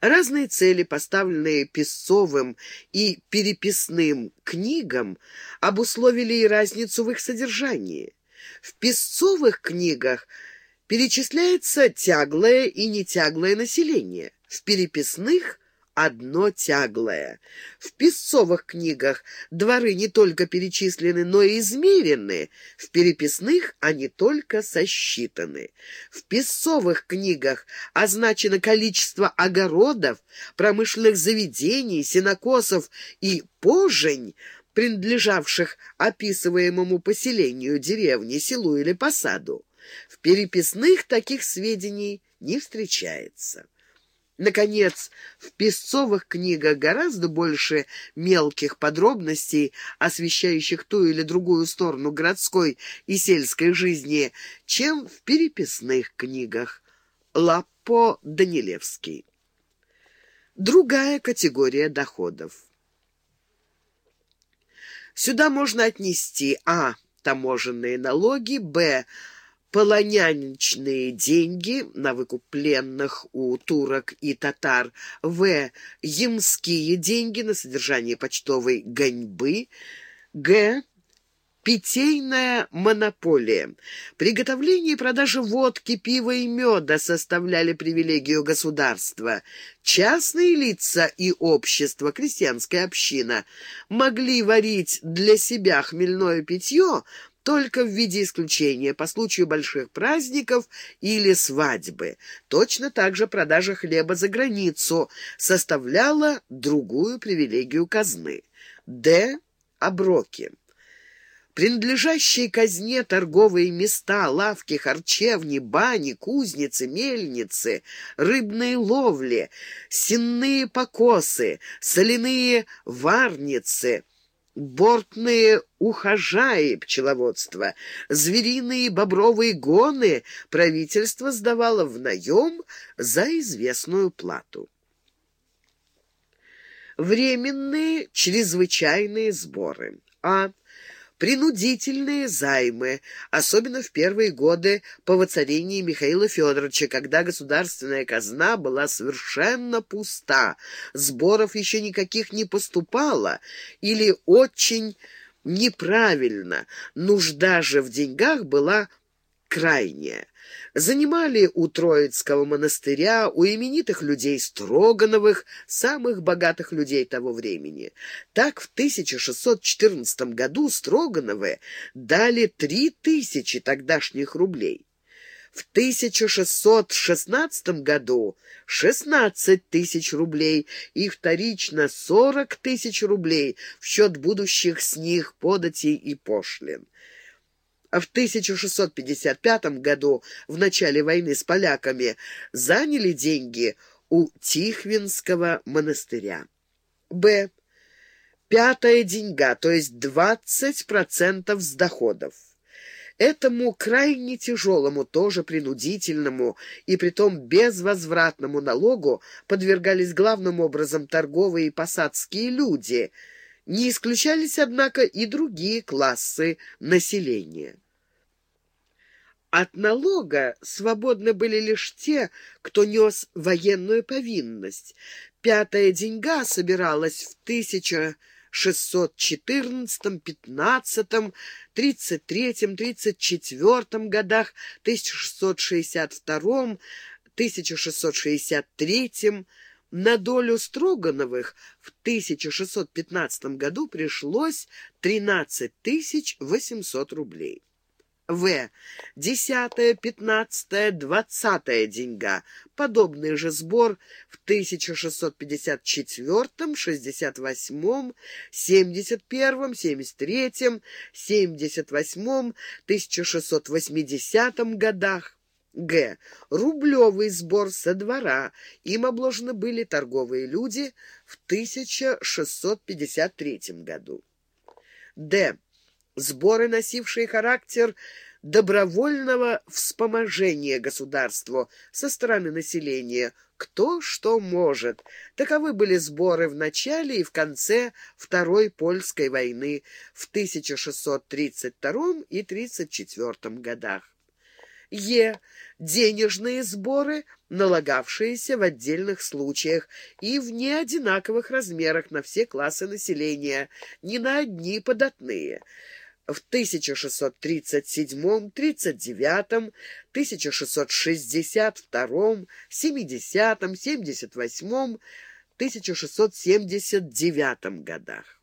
Разные цели, поставленные Песцовым и переписным книгам, обусловили и разницу в их содержании. В Песцовых книгах перечисляется тяглое и нетяглое население, в переписных – одно тяглое. В песцовых книгах дворы не только перечислены, но и измерены, в переписных они только сосчитаны. В песцовых книгах означено количество огородов, промышленных заведений, сенокосов и пожень, принадлежавших описываемому поселению, деревне, селу или посаду. В переписных таких сведений не встречается. Наконец, в песцовых книгах гораздо больше мелких подробностей, освещающих ту или другую сторону городской и сельской жизни, чем в переписных книгах. Лаппо Данилевский. Другая категория доходов. Сюда можно отнести а. таможенные налоги, б полоняничные деньги на выкуп пленных у турок и татар, в. ямские деньги на содержание почтовой гоньбы, г. Питейная монополия. Приготовление и продажа водки, пива и меда составляли привилегию государства. Частные лица и общество, крестьянская община, могли варить для себя хмельное питье, только в виде исключения по случаю больших праздников или свадьбы. Точно так же продажа хлеба за границу составляла другую привилегию казны. Д. Оброки. Принадлежащие казне торговые места, лавки, харчевни, бани, кузницы, мельницы, рыбные ловли, сенные покосы, соляные варницы — бортные ухажаи пчеловодства, звериные бобровые гоны правительство сдавало в наем за известную плату. Временные чрезвычайные сборы. А принудительные займы, особенно в первые годы по воцарении Михаила Федоровича, когда государственная казна была совершенно пуста, сборов еще никаких не поступало или очень неправильно, нужда же в деньгах была крайняя занимали у Троицкого монастыря, у именитых людей Строгановых, самых богатых людей того времени. Так в 1614 году Строгановы дали три тысячи тогдашних рублей. В 1616 году 16 тысяч рублей и вторично 40 тысяч рублей в счет будущих с них податей и пошлин. В 1655 году, в начале войны с поляками, заняли деньги у Тихвинского монастыря. Б. Пятая деньга, то есть 20% с доходов. Этому крайне тяжелому, тоже принудительному и притом безвозвратному налогу подвергались главным образом торговые и посадские люди – не исключались, однако, и другие классы населения. От налога свободны были лишь те, кто нес военную повинность. Пятая деньга собиралась в 1614, 15, 33, 34 годах, 1662, 1663 на долю Строгановых в 1615 году пришлось 13 800 рублей. В. Десятая, пятнадцатая, двадцатая деньга. Подобный же сбор в 1654, 68, 71, 73, 78, 1680 годах. Г. Рублевый сбор со двора. Им обложены были торговые люди в 1653 году. Д. Сборы, носившие характер добровольного вспоможения государству со стороны населения, кто что может. Таковы были сборы в начале и в конце Второй Польской войны в 1632 и 1634 годах. Е. Денежные сборы, налагавшиеся в отдельных случаях и в неодинаковых размерах на все классы населения, не на одни податные в 1637, 39, 1662, 70, 78, 1679 годах.